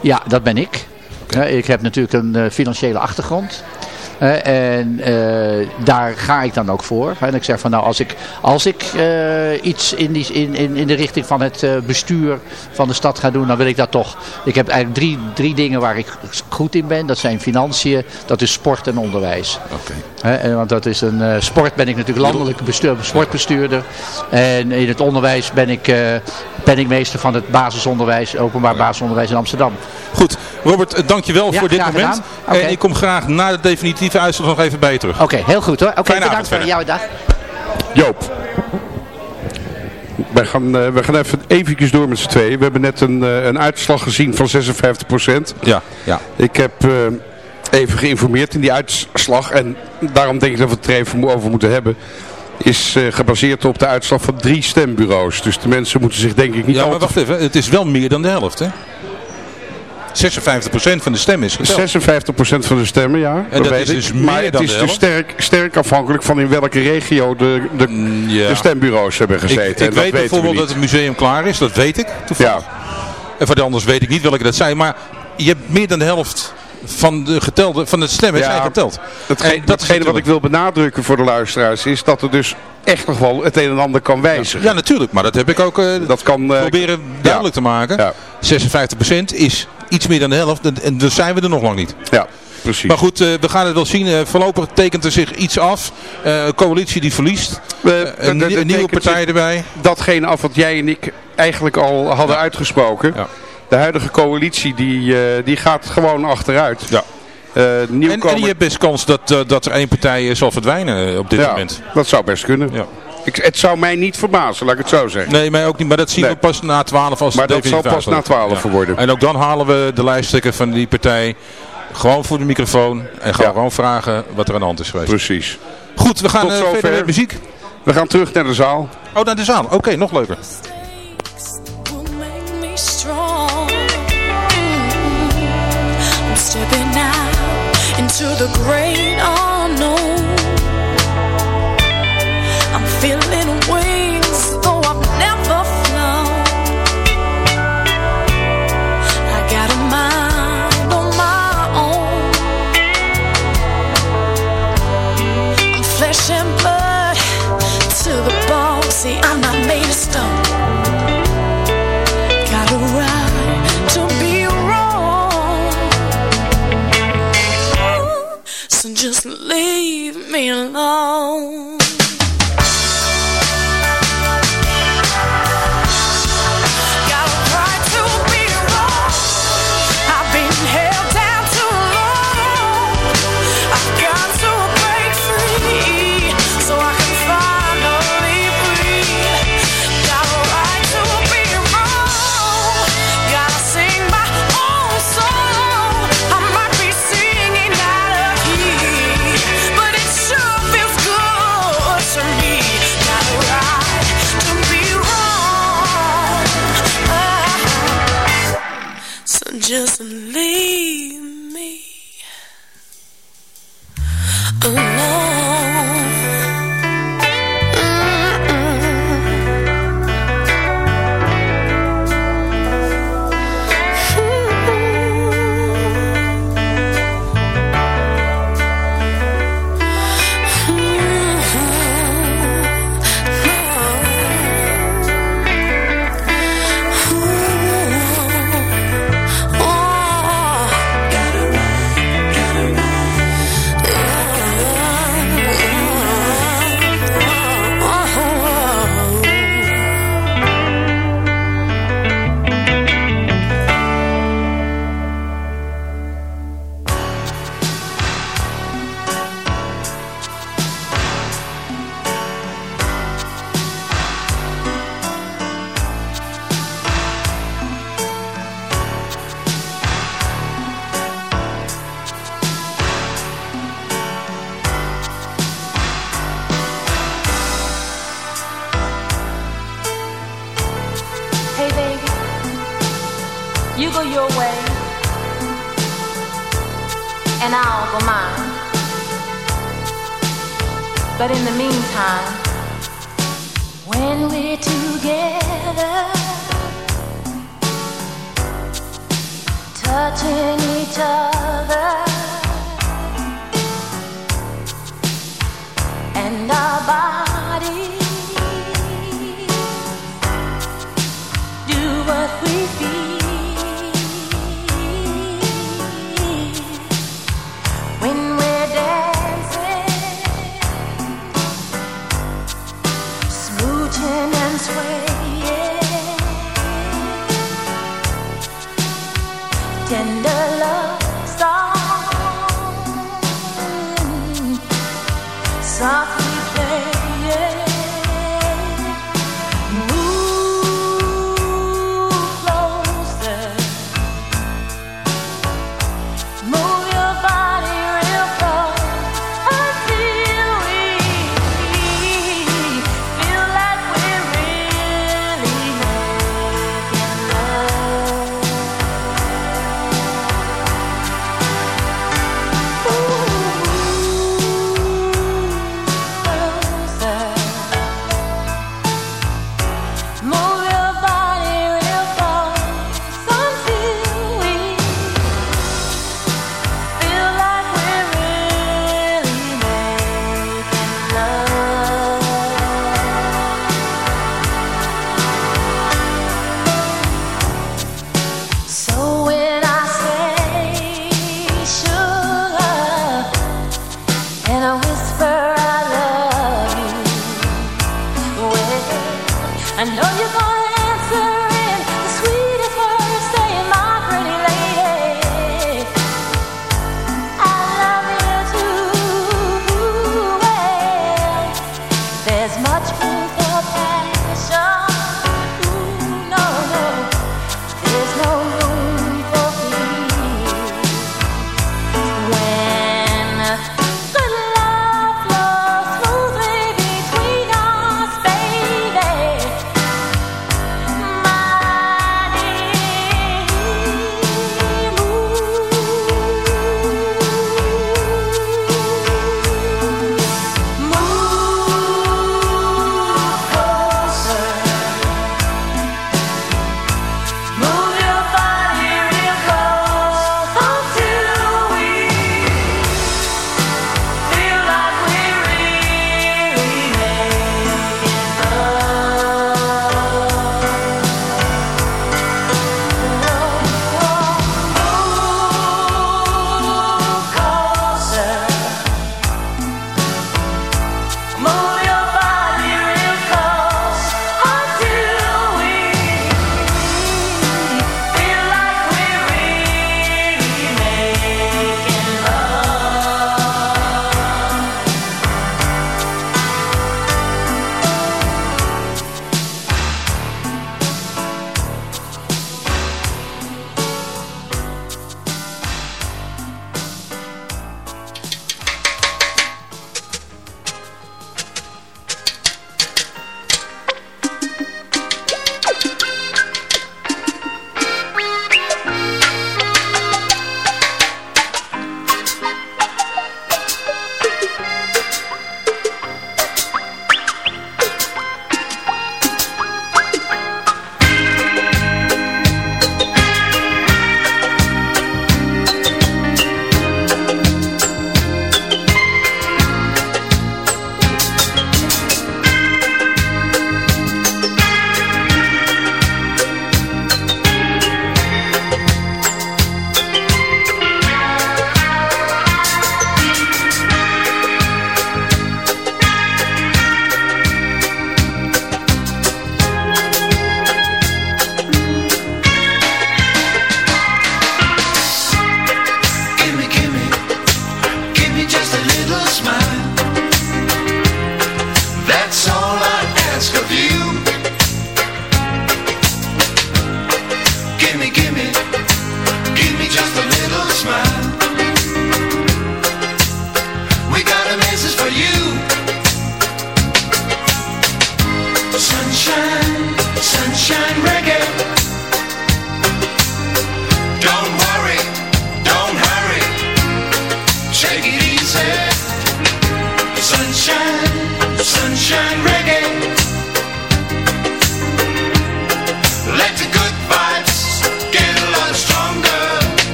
Ja, dat ben ik. ik heb natuurlijk een financiële achtergrond en uh, daar ga ik dan ook voor. En ik zeg van nou, als ik, als ik uh, iets in, die, in, in, in de richting van het bestuur van de stad ga doen, dan wil ik dat toch. Ik heb eigenlijk drie, drie dingen waar ik goed in ben. Dat zijn financiën, dat is sport en onderwijs. Oké. Want dat is een sport ben ik natuurlijk landelijk bestuur, sportbestuurder. En in het onderwijs ben ik penningmeester van het basisonderwijs, openbaar basisonderwijs in Amsterdam. Goed, Robert, dankjewel ja, voor dit moment. Okay. En ik kom graag na de definitieve uitslag nog even bij je terug. Oké, okay, heel goed hoor. Oké, okay, bedankt voor jouw dag. Joop. Wij gaan, uh, we gaan even eventjes door met z'n tweeën. We hebben net een, uh, een uitslag gezien van 56%. Ja, ja. Ik heb uh, even geïnformeerd in die uitslag. En daarom denk ik dat we het er even over moeten hebben is uh, gebaseerd op de uitslag van drie stembureaus. Dus de mensen moeten zich denk ik niet Ja, maar wacht even. Het is wel meer dan de helft, hè? 56% van de stemmen is geteld. 56% van de stemmen, ja. En dat, dat is dus meer maar dan het is dus sterk, sterk afhankelijk van in welke regio de, de, mm, ja. de stembureaus hebben gezeten. Ik, ik weet bijvoorbeeld dat het museum klaar is, dat weet ik toevallig. Ja. En voor de anders weet ik niet welke dat zijn. Maar je hebt meer dan de helft van de getelde, van de stemmen ja, zijn geteld. Dat datgene wat ik wil benadrukken voor de luisteraars is dat er dus echt nog wel het een en ander kan wijzigen. Ja, natuurlijk. Maar dat heb ik ook uh, dat kan, uh, proberen duidelijk ja. te maken. Ja. 56% is iets meer dan de helft. En dus zijn we er nog lang niet. Ja. Precies. Maar goed, uh, we gaan het wel zien. Uh, voorlopig tekent er zich iets af. Uh, coalitie die verliest. een, nieuwe partij erbij. Datgene af wat jij en ik eigenlijk al hadden ja. uitgesproken. Ja. De huidige coalitie die, die gaat gewoon achteruit. Ja. Uh, en, en je hebt best kans dat, uh, dat er één partij zal verdwijnen op dit ja, moment. dat zou best kunnen. Ja. Ik, het zou mij niet verbazen, laat ik het zo zeggen. Nee, mij ook niet. Maar dat zien nee. we pas na 12 als Maar dat zal pas na 12 ja. worden. En ook dan halen we de lijsttrekker van die partij gewoon voor de microfoon. En gaan gewoon vragen wat er aan de hand is geweest. Precies. Goed, we gaan verder met muziek. We gaan terug naar de zaal. Oh, naar de zaal. Oké, okay, nog leuker. to the grain leave me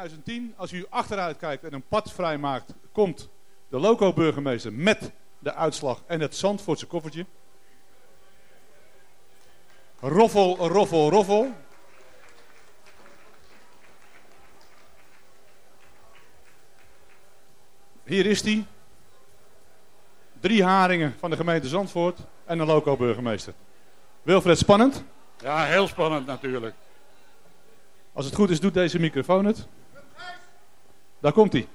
2010, als u achteruit kijkt en een pad vrijmaakt, komt de loco-burgemeester met de uitslag en het Zandvoortse koffertje. Roffel, roffel, roffel. Hier is hij. Drie haringen van de gemeente Zandvoort en een loco-burgemeester. Wilfred, spannend? Ja, heel spannend natuurlijk. Als het goed is, doet deze microfoon het. Daar komt hij.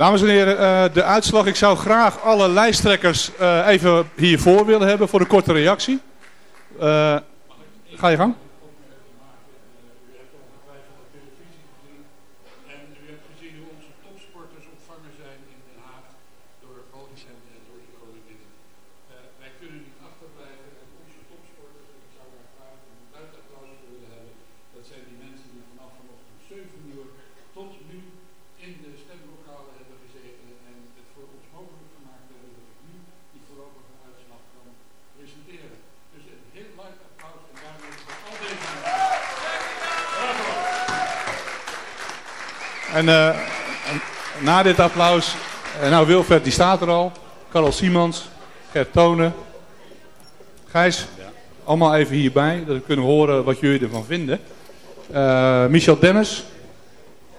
Dames en heren, uh, de uitslag. Ik zou graag alle lijsttrekkers uh, even hiervoor willen hebben voor een korte reactie. Uh, ga je gang. Uh, na dit applaus, uh, nou Wilfred die staat er al, Karel Simons, Gert Tonen, Gijs, allemaal even hierbij, dat we kunnen horen wat jullie ervan vinden. Uh, Michel Dennis,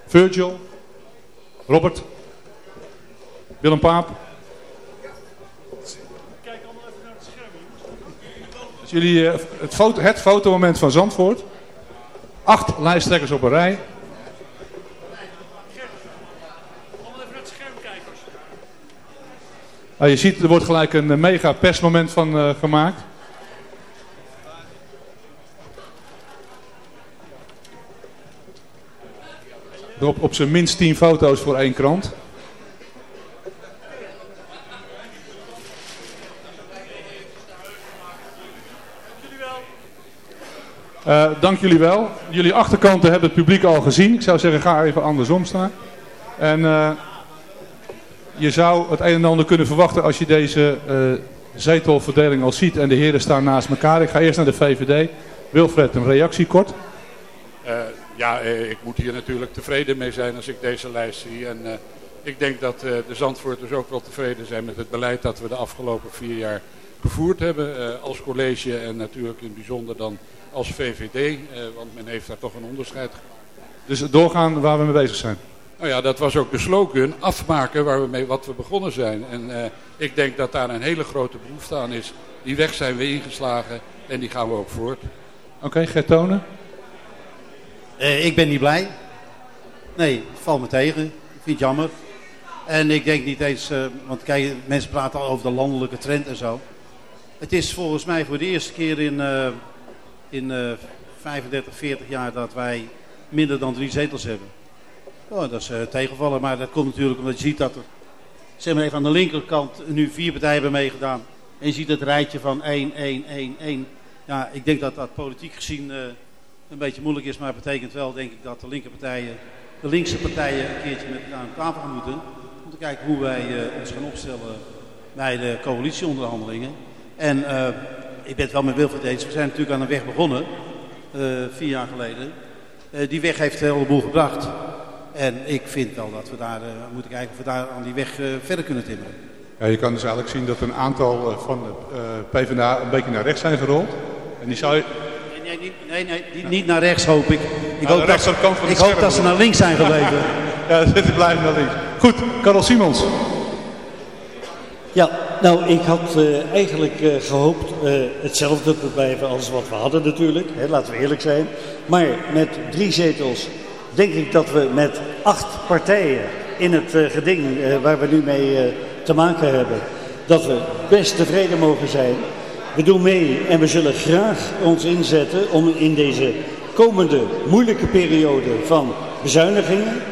Virgil, Robert, Willem Paap. Kijk allemaal even naar het scherm. Jullie, het, foto, het fotomoment van Zandvoort. Acht lijsttrekkers op een rij. Nou, je ziet, er wordt gelijk een mega persmoment van uh, gemaakt. Op, op zijn minst 10 foto's voor één krant. Uh, dank jullie wel. Jullie achterkanten hebben het publiek al gezien. Ik zou zeggen, ga even andersom staan. En... je zou het een en ander kunnen verwachten als je deze uh, zetelverdeling al ziet en de heren staan naast elkaar. Ik ga eerst naar de VVD. Wilfred, een reactie kort. Uh, ja, uh, ik moet hier natuurlijk tevreden mee zijn als ik deze lijst zie. En ik denk dat de Zandvoorters ook wel tevreden zijn met het beleid dat we de afgelopen vier jaar gevoerd hebben. als college en natuurlijk in het bijzonder dan als VVD. want men heeft daar toch een onderscheid. Dus doorgaan waar we mee bezig zijn. Nou ja, dat was ook de slogan, afmaken waar we mee wat we begonnen zijn. En uh, ik denk dat daar een hele grote behoefte aan is. Die weg zijn we ingeslagen en die gaan we ook voort. Oké, okay, Gertone? Uh, ik ben niet blij. Nee, het valt me tegen. Ik vind het jammer. En ik denk niet eens, uh, want kijk, mensen praten al over de landelijke trend en zo. Het is volgens mij voor de eerste keer in, in 35, 40 jaar dat wij minder dan drie zetels hebben. Oh, dat is uh, tegenvallen, maar dat komt natuurlijk omdat je ziet dat er zeg maar even aan de linkerkant nu vier partijen hebben meegedaan. En je ziet het rijtje van 1, 1, 1, 1. Ja, ik denk dat dat politiek gezien uh, een beetje moeilijk is, maar het betekent wel denk ik dat de linkerpartijen, de linkse partijen een keertje met elkaar aan tafel gaan moeten. Om te kijken hoe wij uh, ons gaan opstellen bij de coalitieonderhandelingen. En ik ben het wel met Wilfried eens, we zijn natuurlijk aan een weg begonnen, vier jaar geleden. die weg heeft een heleboel gebracht. En ik vind wel dat we daar uh, moeten kijken of we daar aan die weg uh, verder kunnen timmeren. Ja, je kan dus eigenlijk zien dat een aantal uh, van de PvdA een beetje naar rechts zijn gerold. En die zou je... Nee, nee, nee, nee niet, niet, naar rechts hoop ik. Ik hoop, dat, ik hoop dat ze naar links zijn gebleven. ja, ze blijven naar links. Goed, Karel Simons. Ja, nou ik had uh, eigenlijk uh, gehoopt uh, hetzelfde te blijven als wat we hadden natuurlijk. Hè, laten we eerlijk zijn. Maar met drie zetels denk ik dat we met acht partijen in het uh, geding uh, waar we nu mee uh, te maken hebben, dat we best tevreden mogen zijn. We doen mee en we zullen graag ons inzetten om in deze komende moeilijke periode van bezuinigingen,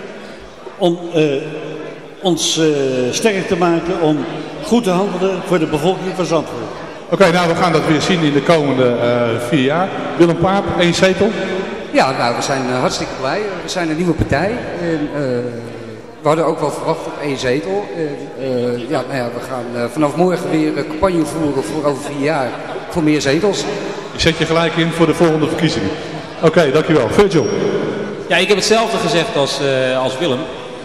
om ons sterk te maken om goed te handelen voor de bevolking van Zandvoort. Oké, nou we gaan dat weer zien in de komende vier jaar. Willem Paap, één zetel. Ja, nou, we zijn uh, hartstikke blij. We zijn een nieuwe partij. En, uh, we hadden ook wel verwacht op één zetel. Uh, ja, nou ja, we gaan vanaf morgen weer campagne voeren voor over vier jaar voor meer zetels. Je zet je gelijk in voor de volgende verkiezingen. Oké, okay, dankjewel. Virgil. Ja, ik heb hetzelfde gezegd als, als Willem.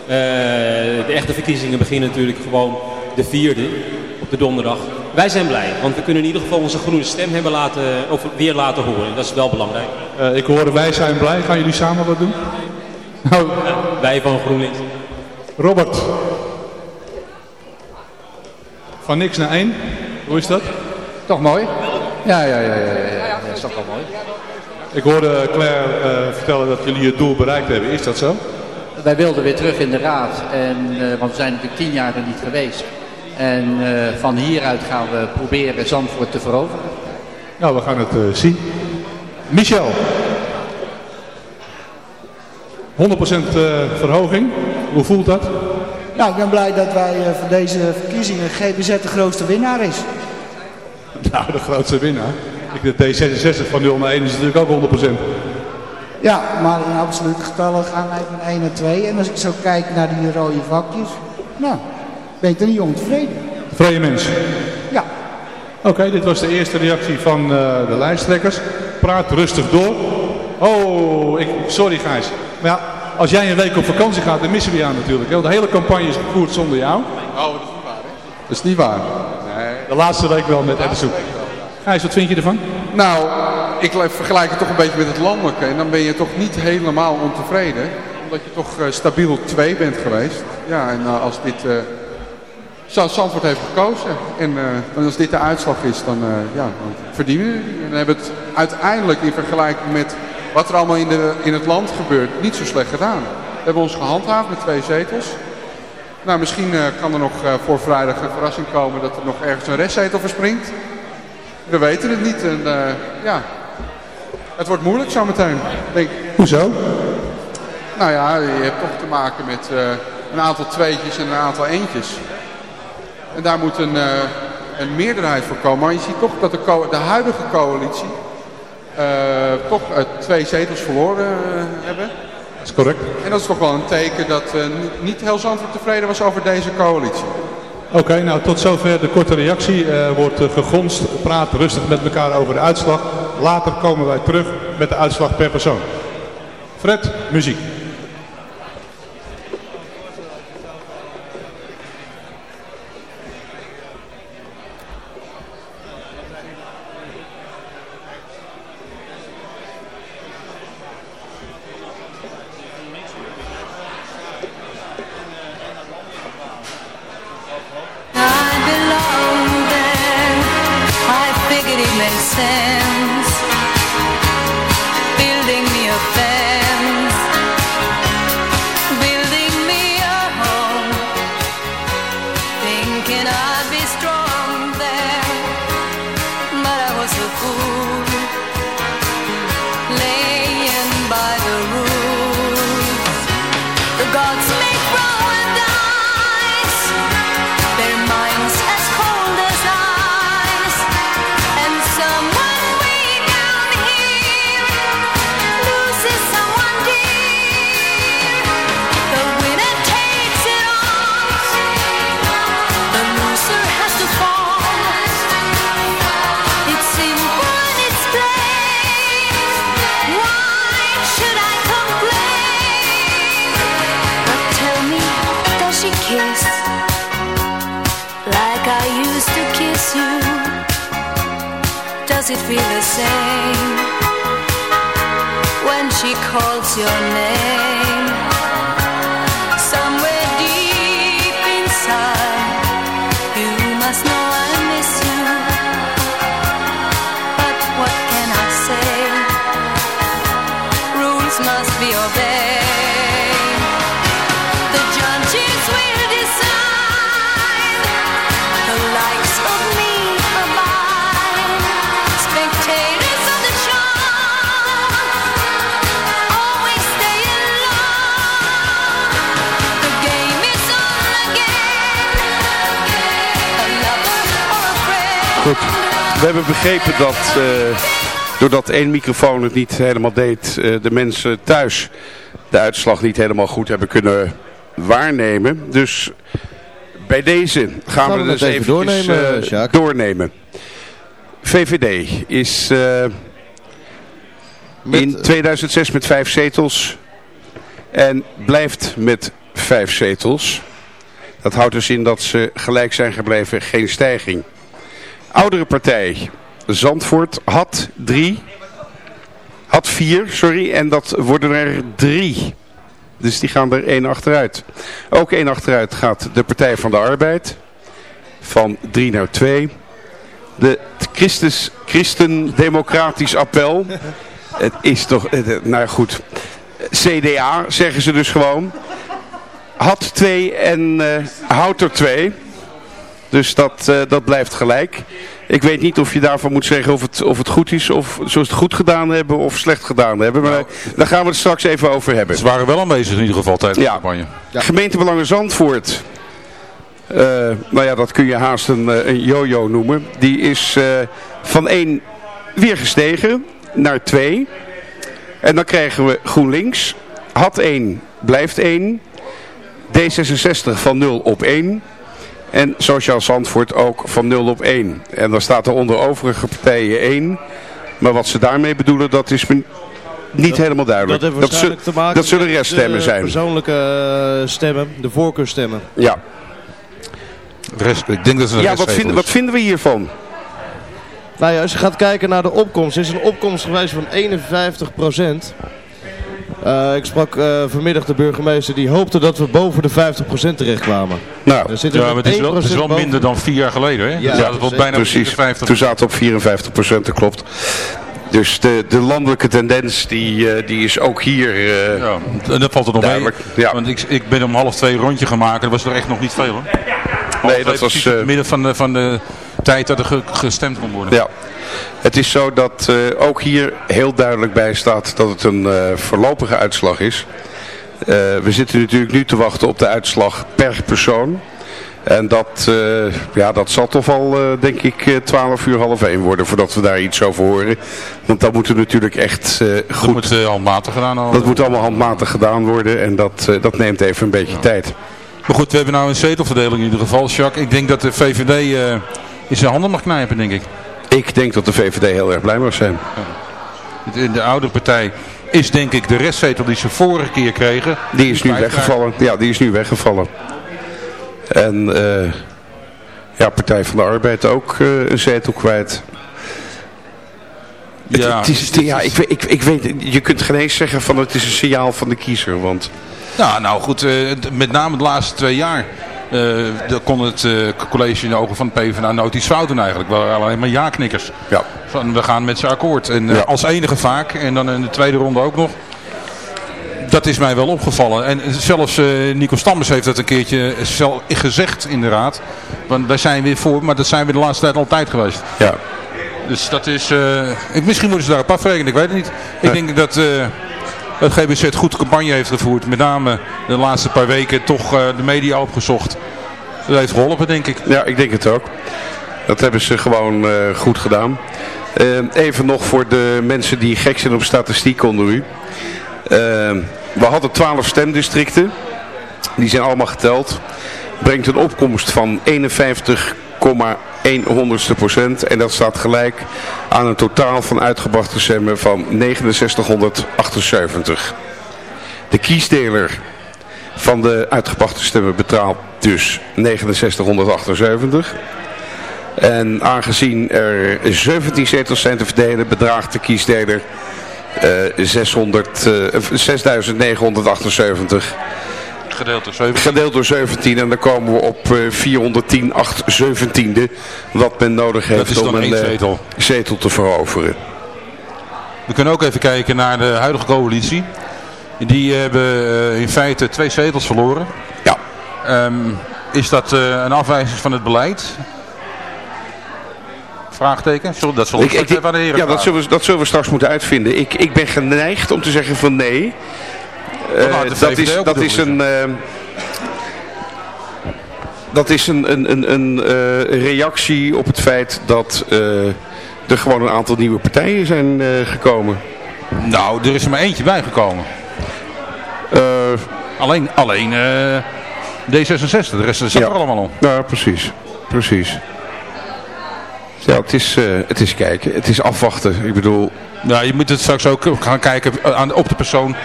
de echte verkiezingen beginnen natuurlijk gewoon de vierde op de donderdag. Wij zijn blij, want we kunnen in ieder geval onze groene stem hebben laten, of weer laten horen. Dat is wel belangrijk. Uh, ik hoorde wij zijn blij. Gaan jullie samen wat doen? Nou, ja, wij van GroenLinks. Robert. Van niks naar één. Hoe is dat? Toch mooi? Ja, ja, ja, ja, ja, ja. dat is toch wel mooi. Ik hoorde Claire uh, vertellen dat jullie het doel bereikt hebben. Is dat zo? wij wilden weer terug in de raad. En, want we zijn natuurlijk tien jaar er niet geweest. En van hieruit gaan we proberen Zandvoort te veroveren. Nou, we gaan het zien. Michel. 100% verhoging. Hoe voelt dat? Nou, ik ben blij dat wij voor deze verkiezingen GBZ de grootste winnaar is. Nou, de grootste winnaar. Ik, de D66 van 0 naar 1 is natuurlijk ook 100%. Ja, maar in absolute getallen gaan wij van 1 naar 2. En als ik zo kijk naar die rode vakjes, nou, ben ik er niet ontevreden. Vrije mens? Ja. Oké, dit was de eerste reactie van uh, de lijsttrekkers. Praat rustig door. Oh, ik, sorry Gijs. Maar ja, als jij een week op vakantie gaat, dan missen we jou natuurlijk. De hele campagne is gevoerd zonder jou. Oh, dat is niet waar, hè? Dat is niet waar. Nee. De laatste week wel met Eddersoep. Gijs, wat vind je ervan? Nou, ik vergelijk het toch een beetje met het landelijke. En dan ben je toch niet helemaal ontevreden. Omdat je toch uh, stabiel 2 bent geweest. Ja, en uh, als dit... Uh, Zandvoort heeft gekozen. En als dit de uitslag is, dan, ja, dan verdienen we. En dan hebben we het uiteindelijk in vergelijking met wat er allemaal in, de, in het land gebeurt, niet zo slecht gedaan. We hebben ons gehandhaafd met twee zetels. Nou, misschien uh, kan er nog voor vrijdag een verrassing komen dat er nog ergens een restzetel verspringt. We weten het niet. En, ja, het wordt moeilijk zometeen, denk ik. Hoezo? Nou ja, je hebt toch te maken met een aantal tweetjes en een aantal eentjes. En daar moet een, een meerderheid voor komen. Maar je ziet toch dat de, de huidige coalitie uh, toch uh, twee zetels verloren uh, hebben. Dat is correct. En dat is toch wel een teken dat niet heel Zandvoort tevreden was over deze coalitie. Oké, okay, nou tot zover de korte reactie. wordt gegonst, praat rustig met elkaar over de uitslag. Later komen wij terug met de uitslag per persoon. Fred, muziek. understand when she calls your name. We hebben begrepen dat, uh, doordat één microfoon het niet helemaal deed, uh, de mensen thuis de uitslag niet helemaal goed hebben kunnen waarnemen. Dus bij deze gaan, we, we dus even doornemen, uh, doornemen. VVD is in 2006 met vijf zetels en blijft met vijf zetels. Dat houdt dus in dat ze gelijk zijn gebleven, geen stijging. Oudere partij, Zandvoort, had drie, had vier, sorry, en dat worden er drie. Dus die gaan er één achteruit. Ook één achteruit gaat de Partij van de Arbeid, van drie naar twee. De Christus, Christen Democratisch Appel, het is toch, nou goed, CDA, zeggen ze dus gewoon. Had twee en uh, houdt er twee. Dus dat, uh, dat blijft gelijk. Ik weet niet of je daarvan moet zeggen of het, of het goed is, of ze het goed gedaan hebben of slecht gedaan hebben. Maar nou, daar gaan we het straks even over hebben. Ze waren wel aanwezig in ieder geval tijdens ja. de campagne. Ja. Gemeentebelangen Zandvoort. Uh, nou ja, dat kun je haast een, een yo-yo noemen. Die is uh, van 1 weer gestegen naar 2. En dan krijgen we GroenLinks. Had 1, blijft 1. D66 van 0 op 1. En Sociaal Zandvoort ook van 0 op 1. En dan staat er onder overige partijen 1. Maar wat ze daarmee bedoelen, dat is me niet helemaal duidelijk. Dat, dat, zullen, te maken dat zullen reststemmen zijn. persoonlijke uh, stemmen, de voorkeurstemmen. Ja. Rest, ik denk dat het een ja, wat, vind, wat vinden we hiervan? Nou ja, als je gaat kijken naar de opkomst, is een opkomst geweest van 51 procent. Uh, ik sprak uh, vanmiddag de burgemeester die hoopte dat we boven de 50% terechtkwamen. Nou, ja, maar het is wel, het is wel minder dan vier jaar geleden. Hè? Ja, ja dat was bijna precies. 54. Toen zaten we op 54%, dat klopt. Dus de, de landelijke tendens die, uh, die is ook hier uh, Ja, en dat valt er nog duidelijk. mee. Ja. Want ik, ik ben om half twee een rondje gemaakt. Dat was er echt nog niet veel. Hè? Nee, dat was... in het midden van de, van de tijd dat er gestemd kon worden. Ja. Het is zo dat uh, ook hier heel duidelijk bij staat dat het een uh, voorlopige uitslag is. Uh, we zitten natuurlijk nu te wachten op de uitslag per persoon. En dat, ja, dat zal toch wel, denk ik, 12 uur half 1 worden voordat we daar iets over horen. Want dat moet natuurlijk echt goed... Dat moet handmatig gedaan worden. Dat moet allemaal handmatig gedaan worden en dat, dat neemt even een beetje ja. tijd. Maar goed, we hebben nou een zetelverdeling in ieder geval. Jacques, ik denk dat de VVD in zijn handen mag knijpen, denk ik. Ik denk dat de VVD heel erg blij mag zijn. Ja. De oude partij is denk ik de restzetel die ze vorige keer kregen. Die is nu weggevallen. Ja, die is nu weggevallen. En uh, ja, Partij van de Arbeid ook uh, een zetel kwijt. Ja, het, het is, ja ik, ik, ik weet, je kunt geen eens zeggen van het is een signaal van de kiezer. Want... Ja, nou goed, uh, met name de laatste twee jaar uh, dan kon het uh, college in de ogen van de PvdA nooit iets fout doen eigenlijk. We waren alleen maar ja-knikkers. Ja. Van we gaan met ze akkoord. En uh, ja. als enige vaak. En dan in de tweede ronde ook nog. Dat is mij wel opgevallen. En zelfs Nico Stammers heeft dat een keertje zelf gezegd in de raad. Want wij zijn weer voor, maar dat zijn we de laatste tijd altijd geweest. Ja. Dus dat is... misschien moeten ze daarop afrekenen, ik weet het niet. Ik denk dat het GBZ goed campagne heeft gevoerd. Met name de laatste paar weken toch uh, de media opgezocht. Dat heeft geholpen denk ik. Ja, ik denk het ook. Dat hebben ze gewoon uh, goed gedaan. Uh, even nog voor de mensen die gek zijn op statistiek onder u. we hadden 12 stemdistricten. Die zijn allemaal geteld. Brengt een opkomst van 51 1 honderdste procent. En dat staat gelijk aan een totaal van uitgebrachte stemmen van 6978. De kiesdeler van de uitgebrachte stemmen betaalt dus 6978. En aangezien er 17 zetels zijn te verdelen, bedraagt de kiesdeler uh, 600, uh, 6978. Gedeeld door 17. Gedeeld door 17 en dan komen we op uh, 410, 8 17e. Wat men nodig heeft om een zetel. zetel te veroveren. We kunnen ook even kijken naar de huidige coalitie. Die hebben uh, in feite twee zetels verloren. Ja. Um, is dat een afwijzing van het beleid? Vraagteken? Dat zal ik, ik, ik, de Ja, dat zullen, we, dat zullen we straks moeten uitvinden. Ik, ik ben geneigd om te zeggen van nee. Uh, dat, is, dat is een... Uh, dat is een, een, een, een uh, reactie op het feit dat er gewoon een aantal nieuwe partijen zijn gekomen. Nou, er is er maar eentje bijgekomen. alleen alleen D66, de rest ja. er allemaal op. Ja, precies. Precies. Ja, het is, het is kijken. Het is afwachten. Ik bedoel... Ja, je moet het straks ook gaan kijken aan, op de persoon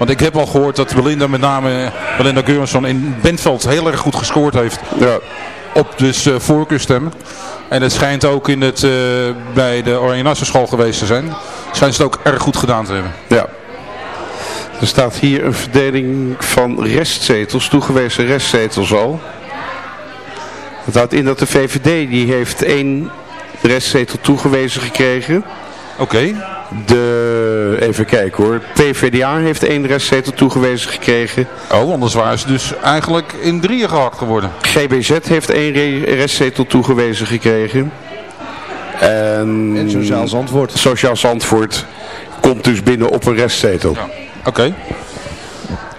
want ik heb al gehoord dat Belinda met name, Belinda Geurensson in Bentveld heel erg goed gescoord heeft. Ja. Op dus uh, voorkeurstemmen. En het schijnt ook in het, uh, bij de Oranje school geweest te zijn. Schijnt ze het ook erg goed gedaan te hebben. Ja. Er staat hier een verdeling van restzetels, toegewezen restzetels al. Het houdt in dat de VVD, die heeft één restzetel toegewezen gekregen. Oké. De, even kijken hoor. PvdA heeft één restzetel toegewezen gekregen. Oh, anders waren ze dus eigenlijk in drieën gehakt geworden. GBZ heeft één re- restzetel toegewezen gekregen. En, En Sociaal Zandvoort. Sociaal Zandvoort komt dus binnen op een restzetel. Oké.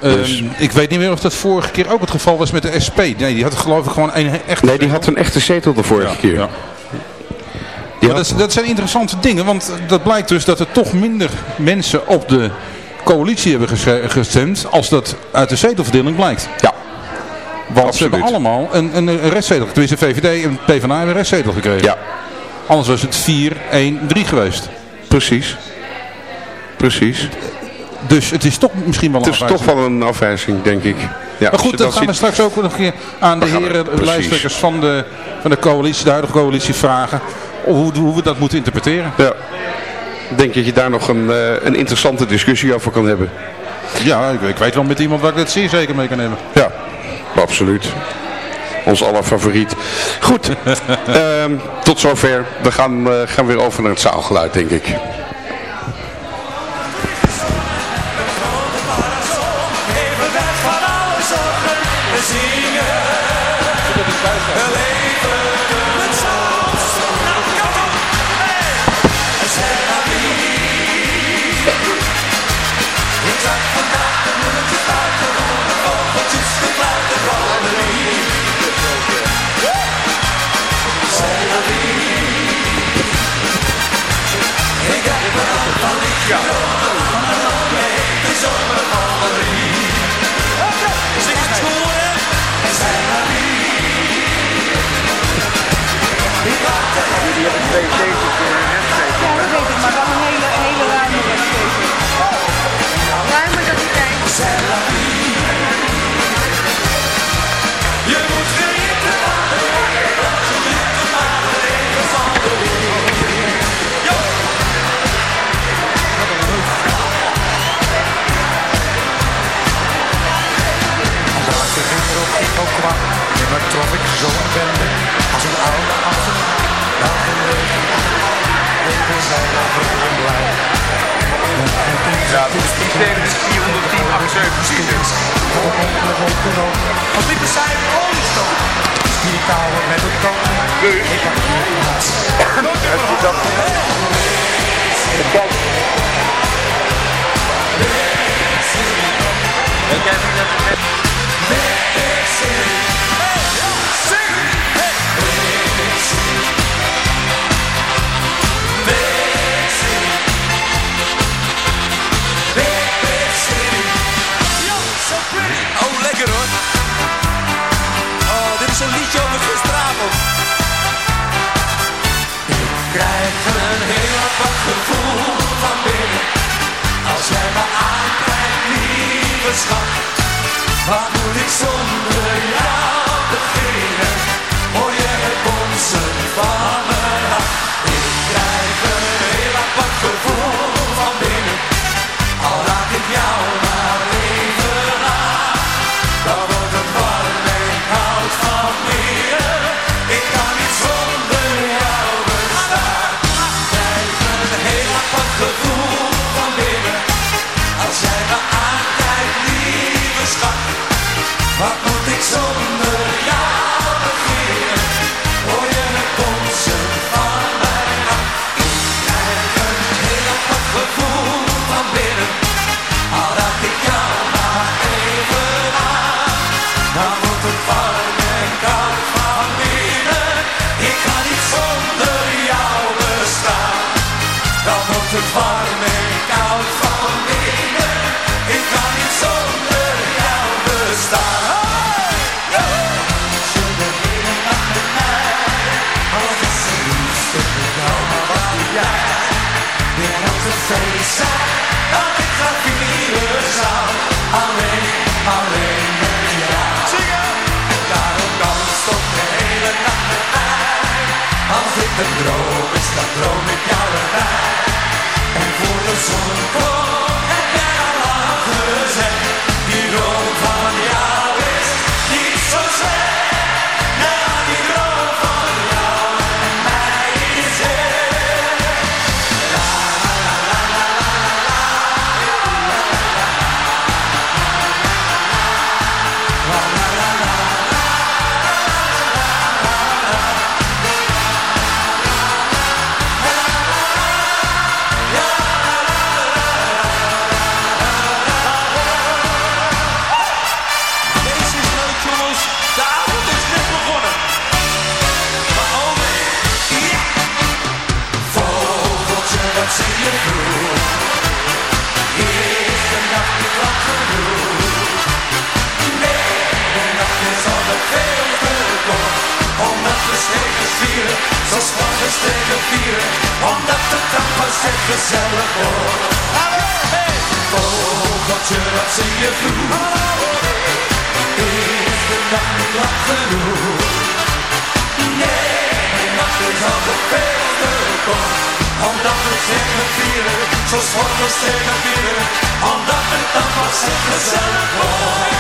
Dus- Ehm, ik weet niet meer of dat vorige keer ook het geval was met de SP. Nee, die had geloof ik gewoon een echte Nee, die had een echte zetel de vorige keer. Ja. Maar dat, dat zijn interessante dingen, want dat blijkt dus dat er toch minder mensen op de coalitie hebben gestemd als dat uit de zetelverdeling blijkt. Ja. Want ze hebben allemaal een, een, een restzetel. Tenminste, VVD en PvdA hebben een restzetel gekregen. Ja. Anders was het 4, 1, 3 geweest. Precies. Precies. Dus het is toch misschien wel een Het is toch afwijzing. wel een afwijzing, denk ik. Ja, maar goed, dan dat gaan we straks ook nog een keer aan de heren lijsttrekkers van de, van de coalitie, de huidige coalitie vragen hoe, hoe we dat moeten interpreteren. Ja. Ik denk dat je daar nog een, eh, een interessante discussie over kan hebben. Ja, ik, ik weet wel met iemand waar ik dat zeer zeker mee kan nemen. Ja, absoluut. Ons aller favoriet. Goed, ehm, tot zover. We gaan, eh, gaan weer over naar het zaalgeluid, denk ik. Ja, dat weet ik, maar dan een hele, hele ruime restzetel. Ruimer dan die. Je moet genieten van de leven, genieten van het leven. Yo! Als ik de vinger op Ico kwam, nimmer trof ik zo'n bende Ja, het is systeem 410 877. Als liep zijn oliestoom. Digitaal met het toon. Ik heb hier dat? Kijk. Ik heb hier net schat. Wat moet ik zonder gezellig wordt. Vogeltje, wat zie je vroeg? Is de nacht niet lang genoeg? Nee, de nacht is altijd veel te kort. Omdat we zeggen vieren, zoals morgens tegen vieren. Omdat het dan pas gezellig wordt.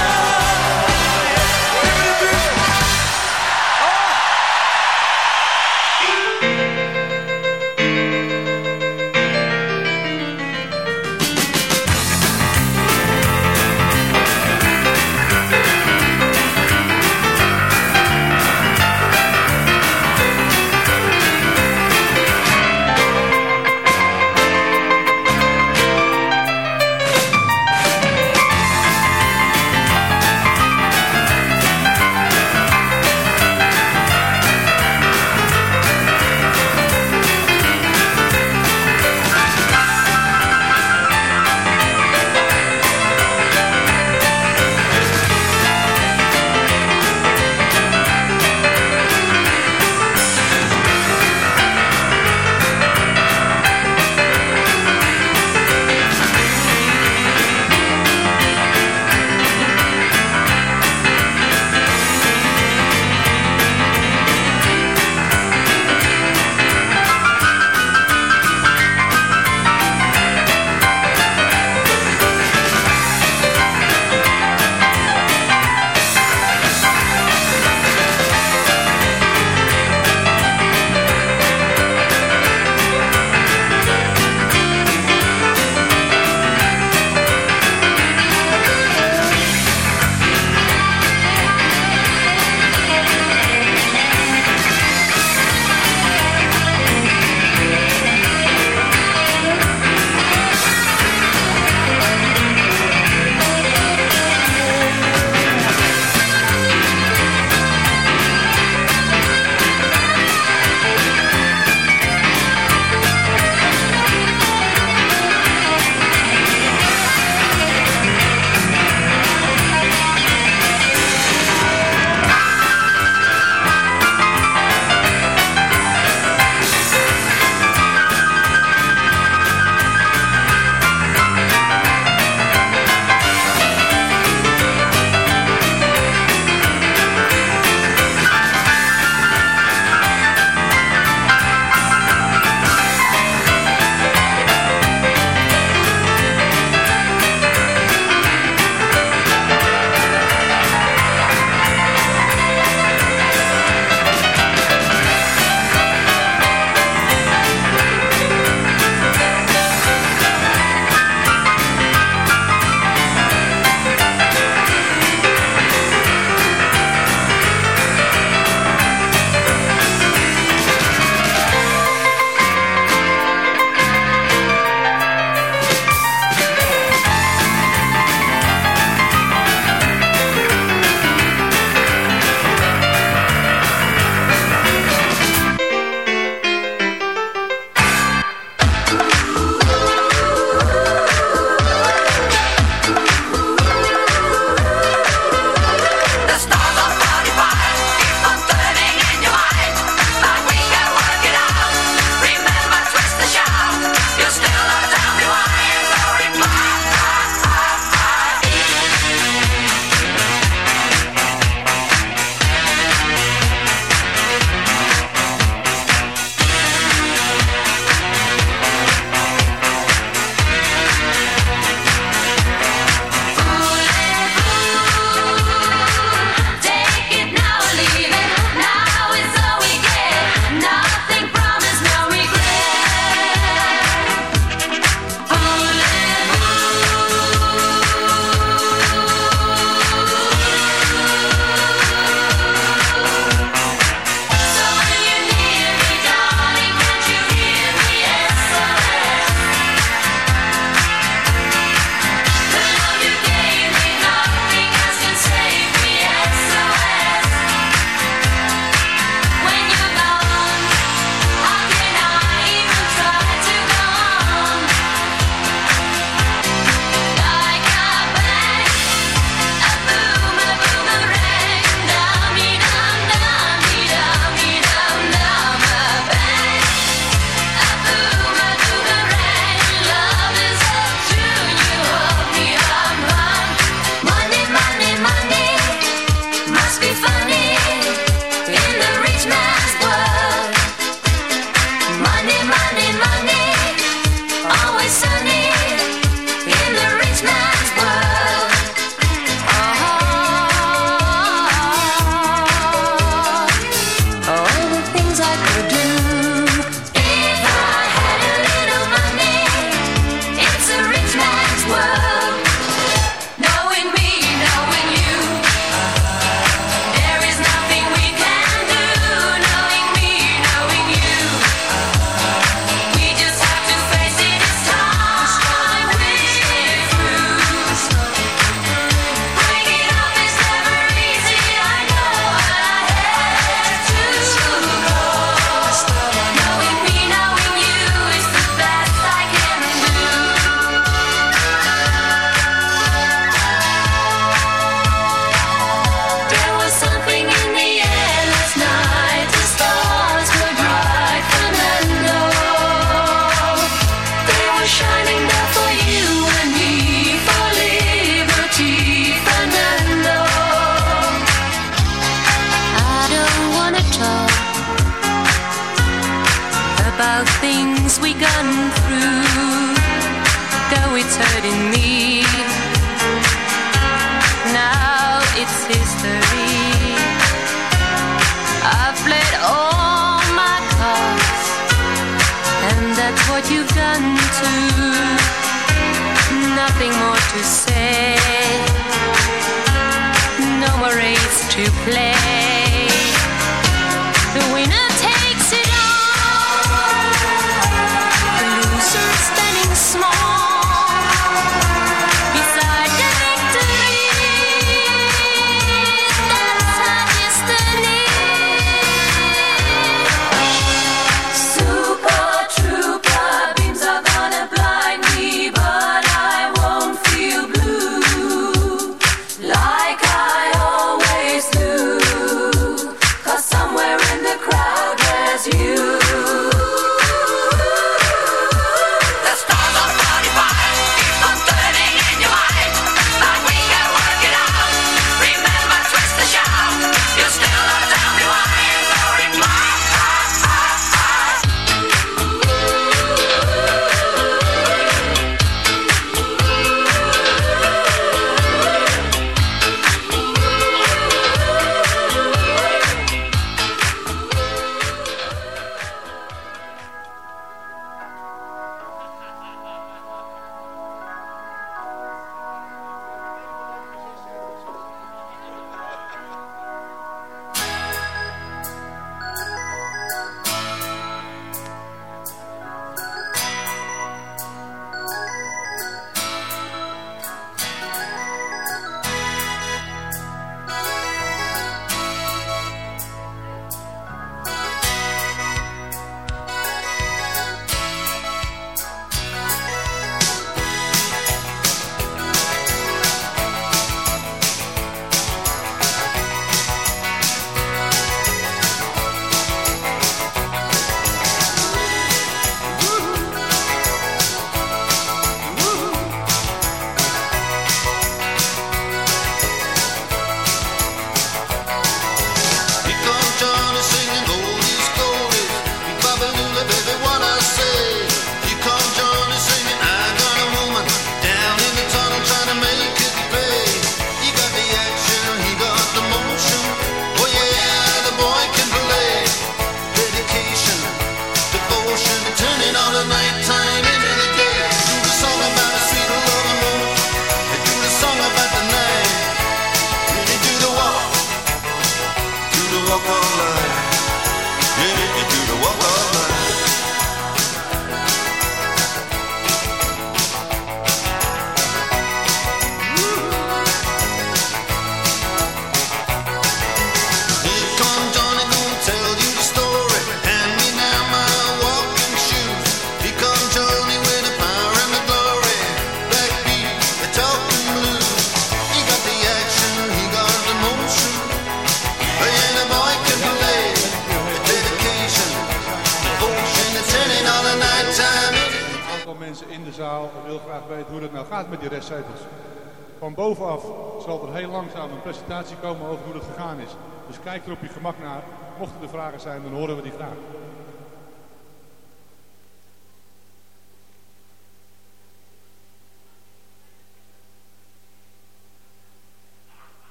Komen over hoe dat gegaan is. Dus kijk er op je gemak naar. Mochten er vragen zijn, dan horen we die graag.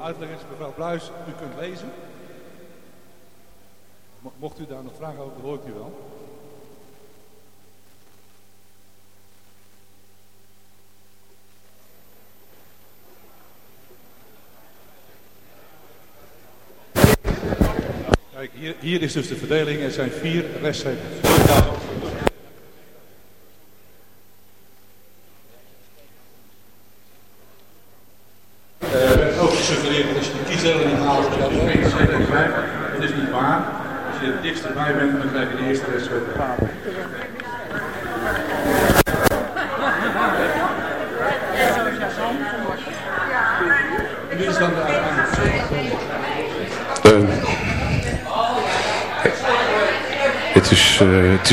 aan. Mevrouw Bluis, u kunt lezen. Mocht u daar nog vragen over, hoor u wel. Kijk, hier, hier is dus de verdeling. Er zijn vier restzegels.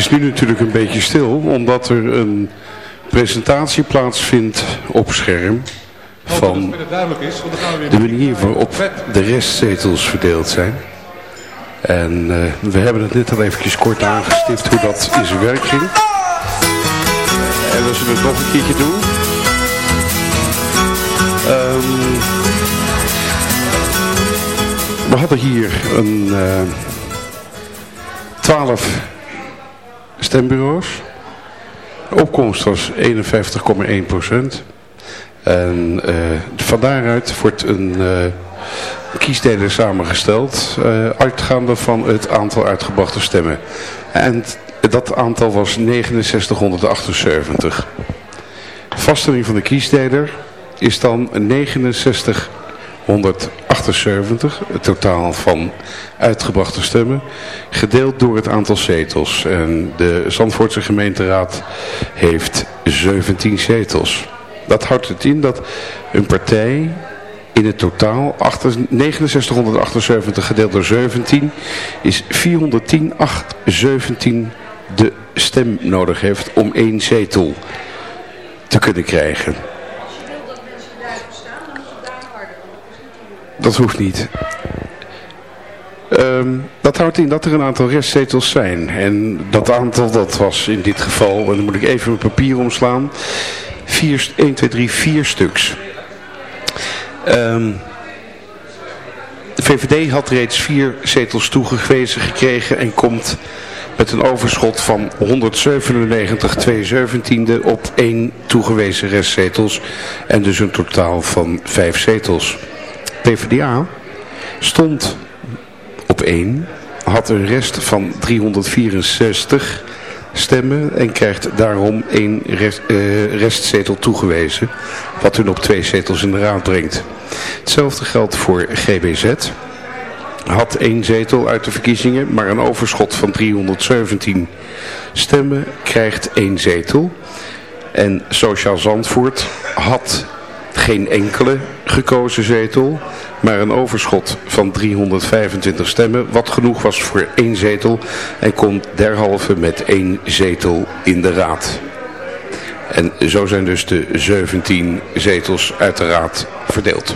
Is nu natuurlijk een beetje stil, omdat er een presentatie plaatsvindt op scherm van we weer de manier waarop de restzetels verdeeld zijn. En eh, we hebben het net al eventjes kort aangestipt hoe dat in zijn werk ging. En we zullen het nog een keertje doen. Ehm, we hadden hier een eh 12 stembureaus. Opkomst was 51,1% En eh, van daaruit wordt een uh, kiesdeler samengesteld, eh, uitgaande van het aantal uitgebrachte stemmen. En dat aantal was 6978. Vaststelling van de kiesdeler is dan 6978, het totaal van uitgebrachte stemmen, gedeeld door het aantal zetels. En de Zandvoortse gemeenteraad heeft 17 zetels. Dat houdt het in dat een partij in het totaal 6978 gedeeld door 17 is 410, 8, 17 de stem nodig heeft om één zetel te kunnen krijgen. Dat hoeft niet. Um, dat houdt in dat er een aantal restzetels zijn. En dat aantal, dat was in dit geval, en dan moet ik even mijn papier omslaan, 4, 1, 2, 3, 4 stuks. Um, de VVD had reeds vier zetels toegewezen gekregen en komt met een overschot van 197 217 op één toegewezen restzetels en dus een totaal van vijf zetels. PvdA stond op 1, had een rest van 364 stemmen en krijgt daarom één rest, uh, restzetel toegewezen, wat hun op twee zetels in de raad brengt. Hetzelfde geldt voor GBZ. Had één zetel uit de verkiezingen, maar een overschot van 317 stemmen krijgt één zetel. En Sociaal Zandvoort had geen enkele gekozen zetel, maar een overschot van 325 stemmen, wat genoeg was voor één zetel en komt derhalve met één zetel in de raad. En zo zijn dus de 17 zetels uit de raad verdeeld.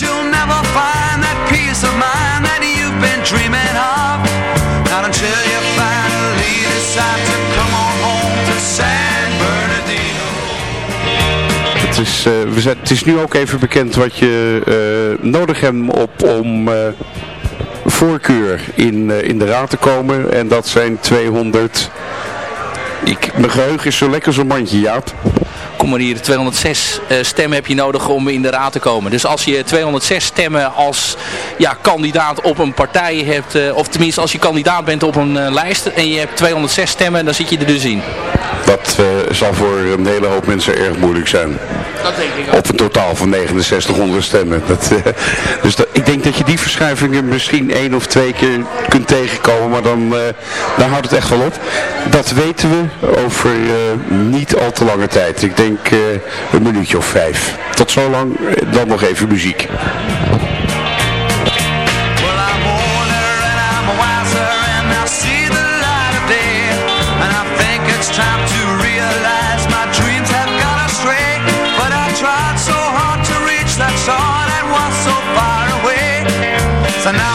You'll never find that peace of mind that you've been dreaming of. Not until you finally decide to come home to San Bernardino. Het is, uh, we zijn, is nu ook even bekend wat je uh, nodig hebt op, om uh, voorkeur in, in de raad te komen. En dat zijn 200... Ik, mijn geheugen is zo lekker zo'n mandje, Jaap kom maar hier, 206 uh, stemmen heb je nodig om in de raad te komen. Dus als je 206 stemmen als ja, kandidaat op een partij hebt, uh, of tenminste als je kandidaat bent op een uh, lijst en je hebt 206 stemmen, dan zit je er dus in. Dat zal voor een hele hoop mensen erg moeilijk zijn. Dat. Op een totaal van 6900 stemmen. Dat, dus dat, ik denk dat je die verschuivingen misschien één of twee keer kunt tegenkomen, maar dan, dan houdt het echt wel op. Dat weten we over niet al te lange tijd. Ik denk een minuutje of vijf. Tot zo lang, dan nog even muziek. So now